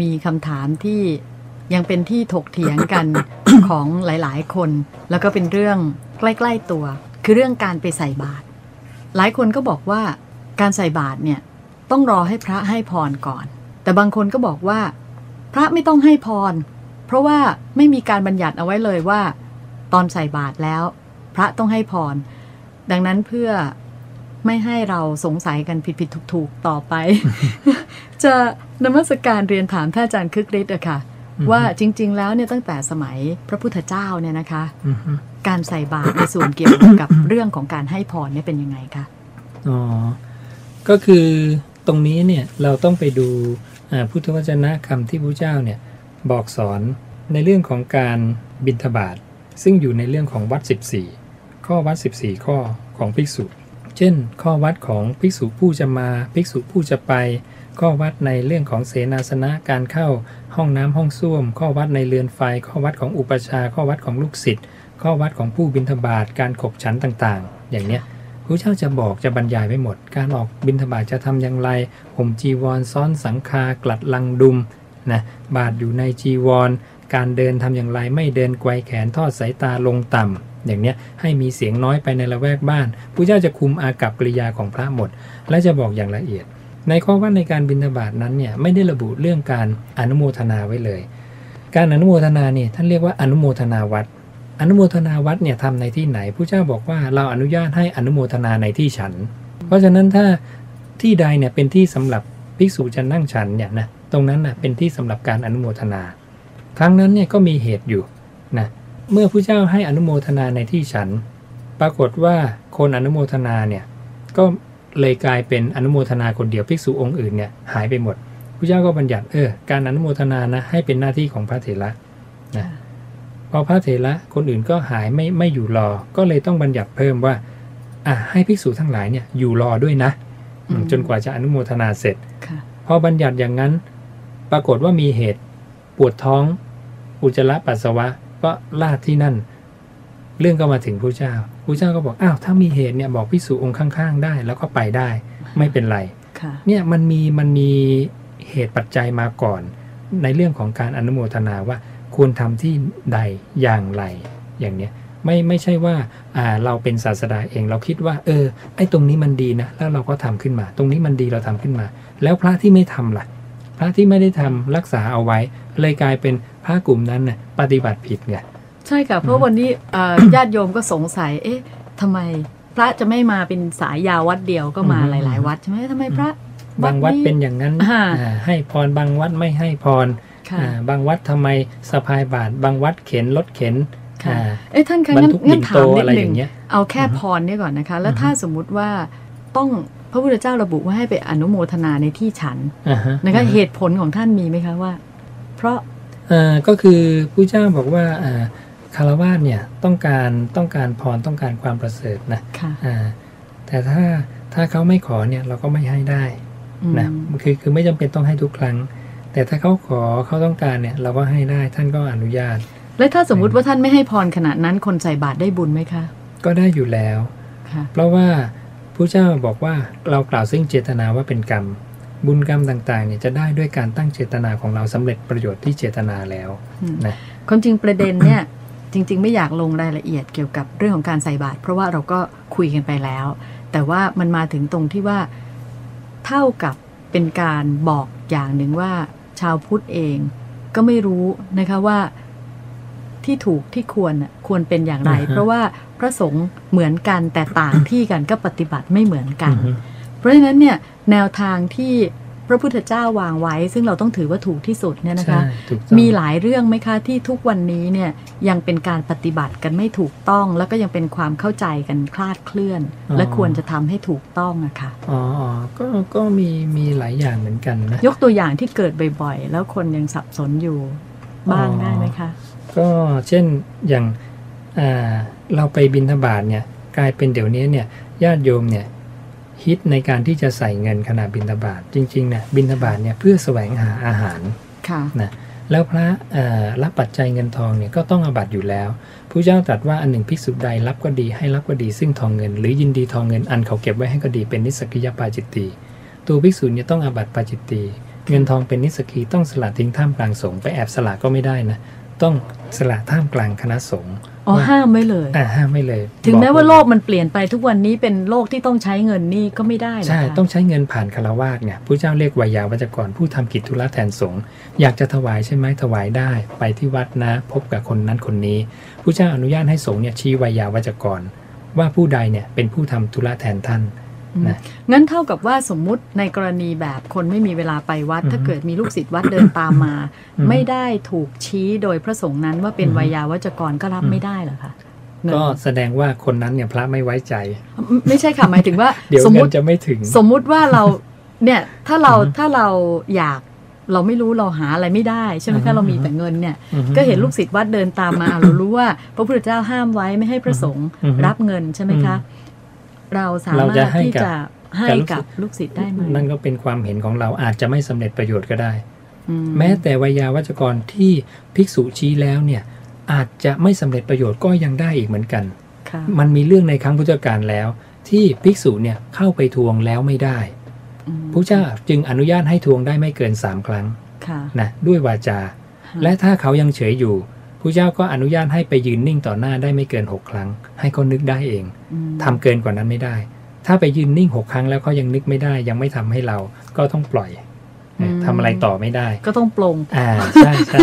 มีคำถามที่ยังเป็นที่ถกเถียงกันของหลายๆ คน แล้วก็เป็นเรื่องใกล้ ๆตัว คือเรื่องการไปใส่บาตรหลายคนก็บอกว่าการใส่บาตรเนี่ยต้องรอให้พระให้พรก่อน แต่บางคนก็บอกว่า พระไม่ต้องให้พร เพราะว่าไม่มีการบัญญัติเอาไว้เลยว่า ตอนใส่บาตรแล้ว พระต้องให้พร ดังนั้นเพื่อ ไม่ให้เราสงสัยกันผิดๆถูกๆต่อไป จะนมัสการเรียนถามท่านอาจารย์คึกฤทธิ์อะค่ะ ว่าจริง ๆ แล้วเนี่ยตั้งแต่สมัยพระพุทธเจ้าเนี่ยนะคะอือฮึการใส่บาตรในส่วนเกี่ยวกับเรื่องของการให้พรเนี่ยเป็นยังไงคะอ๋อก็คือตรงนี้เนี่ยเราต้องไปดูอ่าพุทธวจนะคำที่พระเจ้าเนี่ยบอกสอนในเรื่องของการบิณฑบาตซึ่งอยู่ในเรื่องของวัด 14 ข้อวัด 14 ข้อของภิกษุ เช่น ข้อวัดของภิกษุผู้จะมา ภิกษุผู้จะไป ข้อวัดในเรื่องของเสนาสนะการเข้า ห้องน้ำห้องส้วม ข้อวัดในเรือนไฟ ข้อวัดของอุปชา ข้อวัดของลูกศิษย์ข้อวัดของผู้บิณฑบาตการขบฉันต่างๆ อย่างเนี้ยพระเจ้าจะบอกจะบรรยายไว้หมด การออกบิณฑบาตจะทำอย่างไรห่มจีวรซ้อนสังคากลัดลังดุมนะบาทอยู่ในจีวร การเดินทำอย่างไรไม่เดินไกวแขนทอดสายตาลงต่ำ อย่างเนี้ยให้มีเสียงน้อยไปในละแวกบ้านพระเจ้าจะคุมอากับกริยาของพระหมด และจะบอกอย่างละเอียด ในข้อว่าในการบิณฑบาตนั้นเนี่ยไม่ได้ระบุเรื่องการอนุโมทนาไว้เลย การอนุโมทนาเนี่ยท่านเรียกว่าอนุโมทนาวัดอนุโมทนาวัดเนี่ยทำในที่ไหนผู้เจ้าบอกว่าเราอนุญาตให้อนุโมทนาในที่ฉัน เพราะฉะนั้นถ้าที่ใดเนี่ยเป็นที่สำหรับภิกษุจะนั่งฉันเนี่ยนะตรงนั้นนะเป็นที่สำหรับการอนุโมทนา ครั้งนั้นเนี่ยก็มีเหตุอยู่ เมื่อผู้เจ้าให้อนุโมทนาในที่ฉัน ปรากฏว่าคนอนุโมทนาเนี่ยก็เลยกลายเป็นอนุโมทนาคนเดียวภิกษุองค์อื่นเนี่ยหายไปหมดผู้เจ้าก็บัญญัติเออการอนุโมทนานะให้เป็นหน้าที่ของพระเถระนะพอพระเถระคนอื่นก็หายไม่ไม่อยู่รอ ก็เลยต้องบัญญัติเพิ่มว่าอะให้ภิกษุทั้งหลายเนี่ยอยู่รอด้วยนะอืมอืมจนกว่าจะอนุโมทนาเสร็จค่ะพอบัญญัติอย่างนั้น ปรากฏว่ามีเหตุปวดท้อง อุจจาระปัสสาวะ ก็ลาดที่นั่น เรื่องก็มาถึงพระเจ้าพระเจ้าก็บอกอ้าวถ้ามีเหตุเนี่ยบอกภิกษุองค์ข้าง ๆ ได้ แล้วก็ไปได้ไม่เป็นไรค่ะเนี่ยมันมีมันมีเหตุปัจจัยมาก่อน ในเรื่องของการอนุโมทนาว่าควรทำที่ใดอย่างไรอย่างเนี้ยไม่ไม่ใช่ว่าอ่าเราเป็นศาสดาเองเราคิดว่า เออ ไอ้ตรงนี้มันดีนะแล้วเราก็ทำขึ้นมา ตรงนี้มันดีเราทำขึ้นมา แล้วพระที่ไม่ทำล่ะ พระที่ไม่ได้ทำรักษาเอาไว้ เลยกลายเป็น พระกลุ่มนั้นน่ะปฏิบัติผิดไงใช่ค่ะเพราะวันนี้เอ่อญาติโยมก็สงสัย เอ๊ะทำไมพระจะไม่มาเป็นสายยาววัดเดียวก็มาอืมหลาย ๆ วัดใช่ไหมทำไมพระบางวัดเป็นอย่างนั้นอ่าอ่าให้พรบางวัดไม่ให้พรค่ะอ่าบางวัดทำไมสะพายบาท บางวัดเข็นรถเข็นค่ะอ่าเอ๊ะท่านคะบรรงั้นทุกงั้นปิ่นถาโตมนิดอะไรหอนึ่งย่างเงี้ยเอาแค่อือฮึพรเนี่ยก่อนนะคะ แล้วอือฮึถ้าสมมุติว่าต้องพระพุทธเจ้าระบุว่าให้ไปอนุโมทนาในที่ฉันอ่าฮะนะคะอ่าฮะเหตุผลของท่านมีไหมคะว่า เพราะอ่า ก็คือผู้เจ้าบอกว่าอ่าคารวาสเนี่ยต้องการต้องการพรต้องการความประเสริฐนะค่ะอ่าแต่ถ้าถ้าเขาไม่ขอเนี่ยเราก็ไม่ให้ได้อืมนะคือคือไม่จำเป็นต้องให้ทุกครั้ง แต่ถ้าเขาขอเขาต้องการเนี่ยเราก็ให้ได้ท่านก็อนุญาต แล้วถ้าสมมุติว่าท่านไม่ให้พรขนาดนั้นคนใส่บาตรได้บุญไหมคะ ก็ได้อยู่แล้วค่ะเพราะว่าผู้เจ้าบอกว่าเรากล่าวซึ่งเจตนาว่าเป็นกรรม บุญกรรมต่างๆเนี่ยจะได้ด้วยการตั้งเจตนาของเราสำเร็จประโยชน์ที่เจตนาแล้วอืมนะความจริงประเด็นเนี่ยจริง ๆ ไม่อยากลงรายละเอียดเกี่ยวกับเรื่องของการใส่บาตรเพราะว่าเราก็คุยกันไปแล้ว แต่ว่ามันมาถึงตรงที่ว่าเท่ากับเป็นการบอกอย่างหนึ่งว่าชาวพุทธเองก็ไม่รู้นะคะว่าที่ถูกที่ควรน่ะควรเป็นอย่างไรอ่าฮะเพราะว่าพระสงฆ์เหมือนกันแต่ต่างที่กันก็ปฏิบัติไม่เหมือนกันอือฮึเพราะฉะนั้นเนี่ย แนวทางที่พระพุทธเจ้าวางไว้ ซึ่งเราต้องถือว่าถูกที่สุดเนี่ยนะคะใช่ถูกต้องมีหลายเรื่องไหมคะที่ทุกวันนี้เนี่ยยังเป็นการปฏิบัติกันไม่ถูกต้อง แล้วก็ยังเป็นความเข้าใจกันคลาดเคลื่อน และควรจะทำให้ถูกต้องอะค่ะอ๋ออ๋อก็ก็มีมีหลายอย่างเหมือนกันนะยกตัวอย่างที่เกิดบ่อยๆ แล้วคนยังสับสนอยู่บ้างอ๋อได้ไหมคะ ก็เช่นอย่างอ่าเราไปบินทบาทเนี่ยกลายเป็นเดี๋ยวนี้เนี่ยญาติโยมเนี่ย ฮิตในการที่จะใส่เงินขณะบินทบาทจริงๆเนี่ยบินทบาทเนี่ยเพื่อแสวงหาอาหารค่ะนะแล้วพระเอ่อรับปัจจัยเงินทองเนี่ยก็ต้องอาบัตอยู่แล้วผู้เจ้าตรัสว่าอันหนึ่งภิกษุใดรับก็ดีให้รับก็ดีซึ่งทองเงิน หรือยินดีทองเงินอันเขาเก็บไว้ให้ก็ดีเป็นนิสกิยปาจิตตีตัวภิกษุเนี่ยต้องอาบัตปาจิตตีเงินทองเป็นนิสกีต้องสละทิ้งท่ามกลางสงฆ์ไปแอบสละก็ไม่ได้นะต้องสละท่ามกลางคณะสงฆ์ อ๋อห้ามไว้เลยอ่าห้ามไม่เลย ถึงแม้บอกว่าเลยโลกมันเปลี่ยนไปทุกวันนี้เป็นโลกที่ต้องใช้เงินนี่ก็ไม่ได้เหรอใช่คะต้องใช้เงินผ่านคารวาสเนี่ยผู้เจ้าเรียกวายาวัจกรผู้ทำกิจธุระแทนสงฆ์อยากจะถวายใช่ไหมถวายได้ ไปที่วัดนะ พบกับคนนั้นคนนี้ผู้เจ้าอนุญาตให้สงฆ์เนี่ยชี้วายาวัจกร ว่าผู้ใดเนี่ยเป็นผู้ทำธุระแทนท่านอืม นะงั้นเท่ากับว่าสมมุติในกรณีแบบคนไม่มีเวลาไปวัดอือฮึถ้าเกิดมีลูกศิษย์วัดเดินตามมาอืมไม่ได้ถูกชี้โดยพระสงฆ์นั้นว่าเป็นอือฮึวายาวัจกรก็รับอืมไม่ได้เหรอคะเงินก็แสดงว่าคนนั้นเนี่ยพระไม่ไว้ใจ ไม่ไม่ใช่ค่ะหมายถึงว่าเดี๋ยวสมเงิมนติจะไม่ถึง สมมุติว่าเราเนี่ยถ้าเราอือฮึถ้าเราอยากเราไม่รู้เราหาอะไรไม่ได้ใช่ไหมอือฮึคะเรามีแต่เงินเนี่ยอือฮึก็เห็นลูกศิษย์วัดเดินตามมาอะเรารู้ว่า พระพุทธเจ้าห้ามไว้ไม่ให้พระสงฆ์อือฮึรับเงินใช่ไหมคะ เราสาเรามารจะถให้ที่กับจะให้กับกับลูกศิษย์ได้ไหมนั่นก็เป็นความเห็นของเราอาจจะไม่สำเร็จประโยชน์ก็ได้อืแม้แต่วายาวัจกรที่ภิกษุชี้แล้วเนี่ยอาจจะไม่สำเร็จประโยชน์ก็ยังได้อีกเหมือนกันค่ะมันมีเรื่องในครั้งพุทธกาลแล้ว ที่ภิกษุเนี่ยเข้าไปทวงแล้วไม่ได้อืมพระเจ้าจึงอนุญาตให้ทวงได้ไม่เกิน3ครั้งค่ะนะด้วยวาจา และถ้าเขายังเฉยอยู่ พระเจ้าก็อนุญาตให้ไปยืนนิ่งต่อหน้าได้ไม่เกิน6ครั้ง ให้เขานึกได้เองอืมทำเกินกว่านั้นไม่ได้ ถ้าไปยืนนิ่ง6ครั้งแล้วเขายังนึกไม่ได้ ยังไม่ทำให้เราก็ต้องปล่อยนะทำอะไรต่อไม่ได้ ก็ต้องปลงอ่าใช่ใช่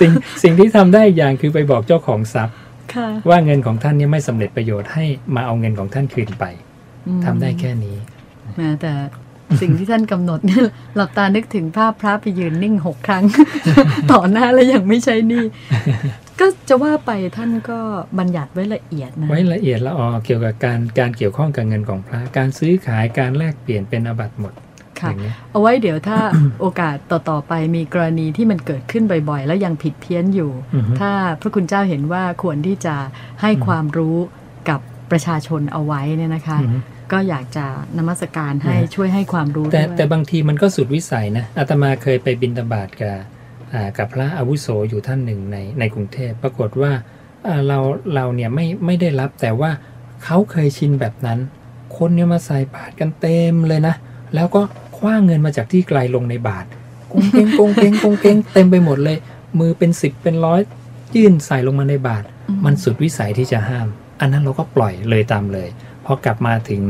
สิ่งสิ่งที่ทำได้อีกอย่างคือไปบอกเจ้าของทรัพย์ค่ะว่าเงินของท่านเนี่ยไม่สำเร็จประโยชน์ให้มาเอาเงินของท่านคืนไปอืมทำได้แค่นี้แม้แต่ สิ่งที่ท่านกำหนดเนี่ยหลับตานึกถึงภาพพระไปยืนนิ่งหกครั้ง ต่อหน้าแล้วยังไม่ใช่หนี่ก็จะว่าไปท่านก็บัญญัติไว้ละเอียดนะ ไว้ละเอียดละออเกี่ยวกับการการเกี่ยวข้องกับเงินของพระ การซื้อขายการแลกเปลี่ยนเป็นอาบัติหมดอค่ะย่างเงี้ยเอาไว้เดี๋ยวถ้าโอกาสต่อ ๆ ไปมีกรณีที่มันเกิดขึ้นบ่อยๆ แล้วยังผิดเพี้ยนอยู่อือฮึถ้าพระคุณเจ้าเห็นว่าควรที่จะให้อืมความรู้กับประชาชนเอาไว้เนี่ยนะคะอือฮึ ก็อยากจะนมัสการให้นะช่วยให้ความรู้แต่ด้วยแต่บางทีมันก็สุดวิสัยนะอาตมาเคยไปบินตบาตกับอ่ากับพระอาวุโสอยู่ท่านหนึ่งในในกรุงเทพปรากฏว่าอ่าเราเราเนี่ยไม่ไม่ได้รับแต่ว่าเขาเคยชินแบบนั้น คนเนี่ยมาใส่บาตรกันเต็มเลยนะ แล้วก็คว้างเงินมาจากที่ไกลลงในบาทกงเกงกงเกงกงเกงเต็มไปหมดเลย มือเป็นสิบเป็นร้อยยื่นใส่ลงมาในบาทอืมมันสุดวิสัยที่จะห้าม อันนั้นเราก็ปล่อยเลยตามเลย พอกลับมาถึง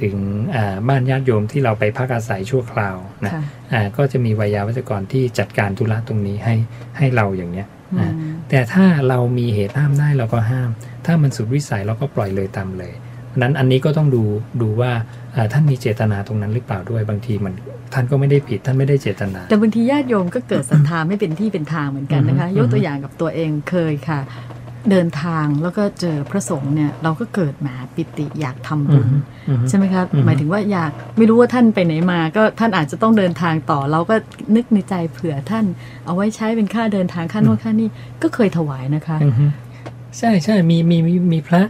ถึงอ่าบ้านญาติโยมที่เราไปพักอาศัยชั่วคราวนะค่ะอ่าก็จะมีวายาวัจกรที่จัดการธุระตรงนี้ให้ให้เราอย่างเนี้ยอือ่ามแต่ถ้าเรามีเหตุห้ามได้เราก็ห้าม ถ้ามันสุดวิสัยเราก็ปล่อยเลยตามเลยเพราะฉะนั้นอันนี้ก็ต้องดูดูว่าอ่าท่านมีเจตนาตรงนั้นหรือเปล่าด้วยบางทีมันท่านก็ไม่ได้ผิดท่านไม่ได้เจตนา แต่บางทีญาติโยมก็เกิดศรัทธาไม่เป็นที่เป็นทางเหมือนกันนะคะอือฮึยกตัวอย่างกับตัวเองเคยค่ะ เดินทางแล้วก็เจอพระสงฆ์เนี่ยเราก็เกิดแหมปิติอยากทำอืบุอญฮึอือฮึใช่ไหมคะอือฮึหมายถึงว่าอยากไม่รู้ว่าท่านไปไหนมา ก็ท่านอาจจะต้องเดินทางต่อ เราก็นึกในใจเผื่อท่าน เอาไว้ใช้เป็นค่าเดินทางค่าโน่นค่านี่ก็เคยถวายนะคะอือฮึใช่ใช่มีมีมีมีพระ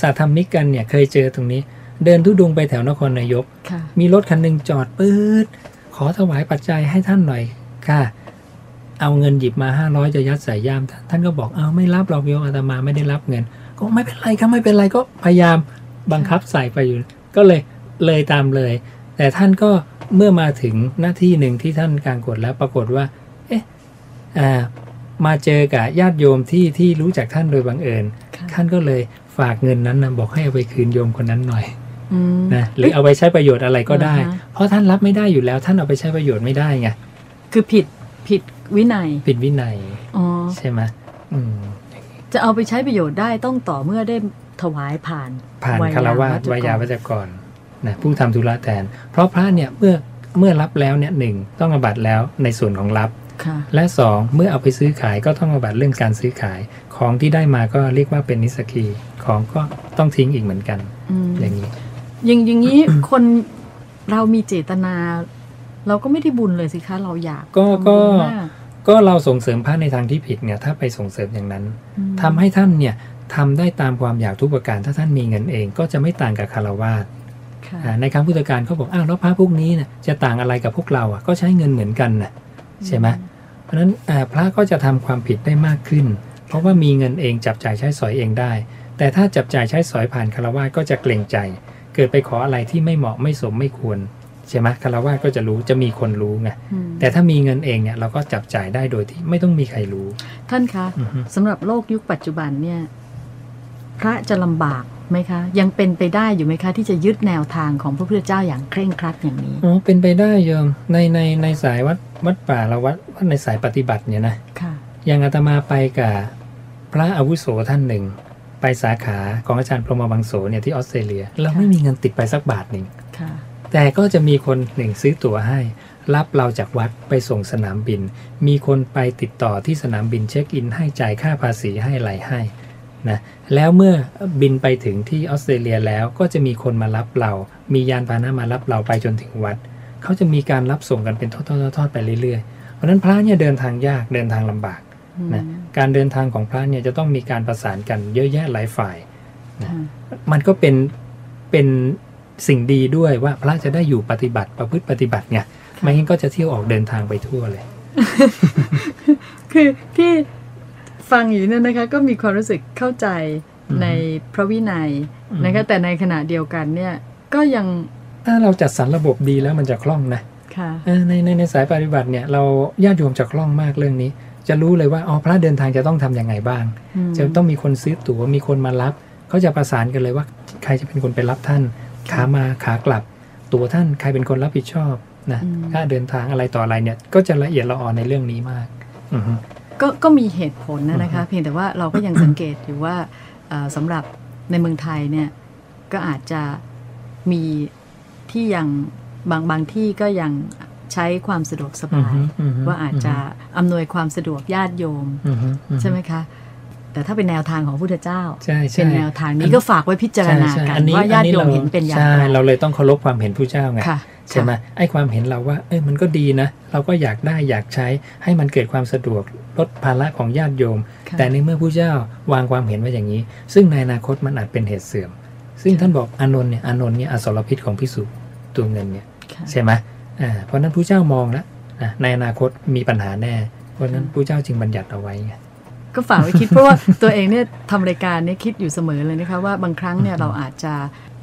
สาธรรมิกกันเนี่ยเคยเจอตรงนี้ เดินทุดงไปแถวนครนายกค่ะมีรถคันหนึ่งจอดปื๊ดขอถวายปัจจัยให้ท่านหน่อยค่ะ เอาเงินหยิบมาห้าร้อยจะยัดใส่ย่ามท่านท่านก็บอกเอาไม่รับหรอกโยมอาตมาไม่ได้รับเงิน ก็ไม่เป็นไรครับไม่เป็นไรก็พยายามบังคับใส่ไปอยู่ ก็เลยเลยตามเลย แต่ท่านก็เมื่อมาถึงหน้าที่หนึ่งที่ท่านกลางกฎแล้วปรากฏว่า เอ๊ะอ่ามาเจอกับญาติโยมที่ที่รู้จักท่านโดยบังเอิญค่ะท่านก็เลยฝากเงินนั้นนะบอกให้เอาไปคืนโยมคนนั้นหน่อยอืมนะหรือเอาไปใช้ประโยชน์อะไรก็ได้อ่าฮะเพราะท่านรับไม่ได้อยู่แล้ว ท่านเอาไปใช้ประโยชน์ไม่ได้ไงคือผิดผิด วินัย ผิดวินัยอ๋อใช่ไหมอืมจะเอาไปใช้ประโยชน์ได้ต้องต่อเมื่อได้ถวายผ่าน ผ่านวัยคารวะวัจกรวายาวัจกรนะผู้ทำธุระแทน เพราะพระเนี่ยเมื่อเมื่อรับแล้วเนี่ยหนึ่งต้องอบัตแล้วในส่วนของรับค่ะและสองเมื่อเอาไปซื้อขายก็ต้องอบัตเรื่องการซื้อขายของที่ได้มาก็เรียกว่าเป็นนิสกีของก็ต้องทิ้งอีกเหมือนกันอืมอย่างนี้อย่างอย่างนี้คนเรามีเจตนา เราก็ไม่ได้บุญเลยสิคะเราอยากก็ทำบุญก็มา กก็เราส่งเสริมพระในทางที่ผิดไงถ้าไปส่งเสริมอย่างนั้นอืมทำให้ท่านเนี่ยทำได้ตามความอยากทุกประการ ถ้าท่านมีเงินเองก็จะไม่ต่างกับคารวาสค่ะอ่าในครั้งพุทธการเขาบอกอ้าวแล้วพระพวกนี้เนี่ยจะต่างอะไรกับพวกเราอะก็ใช้เงินเหมือนกันนะใช่ไหมเพราะฉะนั้นอ่าพระก็จะทำความผิดได้มากขึ้น เพราะว่ามีเงินเองจับจ่ายใช้สอยเองได้ แต่ถ้าจับจ่ายใช้สอยผ่านคารวาสก็จะเกรงใจ เกิดไปขออะไรที่ไม่เหมาะไม่สมไม่ควร ใช่ไหมคารวะก็จะรู้จะมีคนรู้ไงอืมแต่ถ้ามีเงินเองเนี่ยเราก็จับจ่ายได้โดยที่ไม่ต้องมีใครรู้ ท่านคะอือฮึสำหรับโลกยุคปัจจุบันเนี่ย พระจะลำบากไหมคะ ยังเป็นไปได้อยู่ไหมคะ ที่จะยึดแนวทางของพระพุทธเจ้าอย่างเคร่งครัดอย่างนี้อ๋อเป็นไปได้โยมในในในสายวัดวัดป่าเราวัดวัดในสายปฏิบัติเนี่ยนะค่ะอย่างอาตมาไปกับพระอาวุโสท่านหนึ่ง ไปสาขาของอาจารย์พรหมวังโสเนี่ยที่ออสเตรเลียเราไม่มีเงินติดไปสักบาทหนึ่งค่ะ แต่ก็จะมีคนหนึ่งซื้อตั๋วให้ รับเราจากวัดไปส่งสนามบิน มีคนไปติดต่อที่สนามบินเช็คอิน ให้จ่ายค่าภาษีให้อะไรให้นะแล้วเมื่อบินไปถึงที่ออสเตรเลียแล้วก็จะมีคนมารับเรา มียานพาหนะมารับเราไปจนถึงวัด เขาจะมีการรับส่งกันเป็นทอดๆๆๆไปเรื่อยๆ เพราะฉะนั้นพระเนี่ยเดินทางยากเดินทางลำบากนะอืมการเดินทางของพระเนี่ยจะต้องมีการประสานกันเยอะแยะหลายฝ่ายค่ะมันก็เป็นเป็น สิ่งดีด้วยว่าพระจะได้อยู่ปฏิบัติประพฤติปฏิบัติไงไม่งั้นก็จะเที่ยวออกเดินทางไปทั่วเลย คือที่ฟังอยู่เนี่ยนะคะ ก็มีความรู้สึกเข้าใจอือฮึในพระวินัยอืมนะคะแต่ในขณะเดียวกันเนี่ยก็ยังถ้าเราจัดสรรระบบดีแล้วมันจะคล่องนะค่ะเออในในในสายปฏิบัติเนี่ยเราญาติโยมจะคล่องมากเรื่องนี้ จะรู้เลยว่าอ๋อพระเดินทางจะต้องทำยังไงบ้างอืมจะต้องมีคนซื้อตั๋วมีคนมารับเขาจะประสานกันเลยว่า ใครจะเป็นคนไปรับท่าน ขามาขากลับ ตัวท่านใครเป็นคนรับผิดชอบนะอืมค่าเดินทางอะไรต่ออะไรเนี่ย ก็จะละเอียดละออในเรื่องนี้มากอือฮึก็ก็มีเหตุผลนะนะคะ เพียงแต่ว่าเราก็ยังสังเกตอยู่ว่าเอ่อสำหรับในเมืองไทยเนี่ยก็อาจจะมีที่ยังบางบางที่ก็ยังใช้ความสะดวกสบายอือฮึว่าอาจจะอำนวยความสะดวกญาติโยมอือฮึอือฮึใช่ไหมคะ แต่ถ้าเป็นแนวทางของพระพุทธเจ้าใช่ใช่เป็นแนวทางนี้ก็ฝากไว้พิจารณาใช่กัใช่นอันนี้ว่าญาติโยมอัเห็นเป็นอย่างใช่ไรเราเลยต้องเคารพความเห็นผู้เจ้าไงค่ะใช่ไหมไอ้ความเห็นเราว่า เอ้ยมันก็ดีนะ เราก็อยากได้อยากใช้ให้มันเกิดความสะดวกลดภาระของญาติโยมค่ะแต่ในเมื่อผู้เจ้าวางความเห็นไว้อย่างนี้ ซึ่งในอนาคตมันอาจเป็นเหตุเสื่อม ซึ่งท่านบอกอานนท์เนี่ยอานนท์เนี่ยอสรพิษของพิสุตัวเงินเนี่ยค่ะใช่ไหมอ่าเพราะฉะนั้นผู้เจ้ามองแล้วอะในอนาคตมีปัญหาแน่ เพราะฉะนั้นผู้เจ้าจึงบัญญัติเอาไว้ไง ก็ฝากไว้คิดเพราะว่าตัวเองเนี่ยทำรายการเนี่ยคิดอยู่เสมอเลยนะคะว่าบางครั้งเนี่ยเราอาจจะ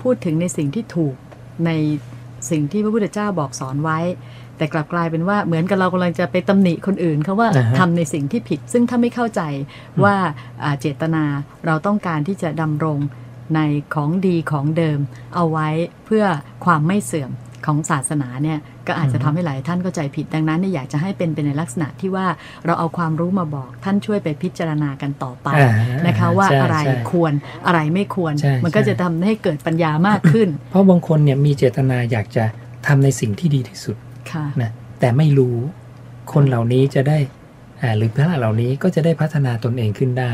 พูดถึงในสิ่งที่ถูกในสิ่งที่พระพุทธเจ้าบอกสอนไว้ แต่กลับกลายเป็นว่าเหมือนกับเรากำลังจะไปตำหนิคนอื่นเขาว่าอ่าฮะทำในสิ่งที่ผิด ซึ่งถ้าไม่เข้าใจว่าอ่าเจตนาเราต้องการที่จะดำรงในของดีของเดิมเอาไว้เพื่อความไม่เสื่อมของศาสนาเนี่ย ก็อาจจะทำให้หลายท่านเข้าใจผิดดังนั้นเนี่ยอยากจะให้เป็นไปในลักษณะที่ว่าเราเอาความรู้มาบอกท่านช่วยไปพิจารณากันต่อไปอ่านะคะว่าใช่อะไรใช่ควรอะไรไม่ควรใช่มันก็ใช่จะทำให้เกิดปัญญามากขึ้น เพราะบางคนเนี่ยมีเจตนาอยากจะทำในสิ่งที่ดีที่สุดค่ะนะแต่ไม่รู้คนเหล่านี้จะได้อ่าหรือพระเหล่านี้ก็จะได้พัฒนาตนเองขึ้นได้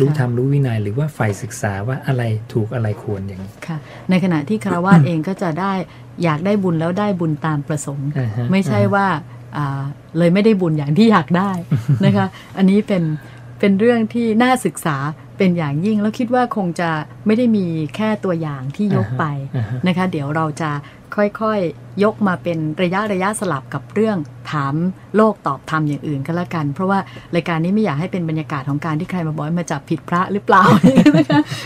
รู้ค่ะธรรมรู้วินัยหรือว่าฝ่ายศึกษาว่าอะไรถูกอะไรควรอย่างนี้ค่ะ ในขณะที่คารวาสเองก็จะได้อยากได้บุญแล้วได้บุญตามประสงค์อ่าฮะไม่ใช่อ่าฮะว่าอ่าเลยไม่ได้บุญอย่างที่อยากได้นะคะ อันนี้เป็นเป็นเรื่องที่น่าศึกษาเป็นอย่างยิ่งแล้วคิดว่าคงจะไม่ได้มีแค่ตัวอย่างที่ยกไปอ่าฮะนะคะ เดี๋ยวเราจะ ค่อยๆ ยกมาเป็นระยะระยะสลับกับเรื่องถามโลกตอบธรรมอย่างอื่นก็แล้วกัน เพราะว่ารายการนี้ไม่อยากให้เป็นบรรยากาศของการที่ใครมาบอกมาจับผิดพระหรือเปล่านะคะ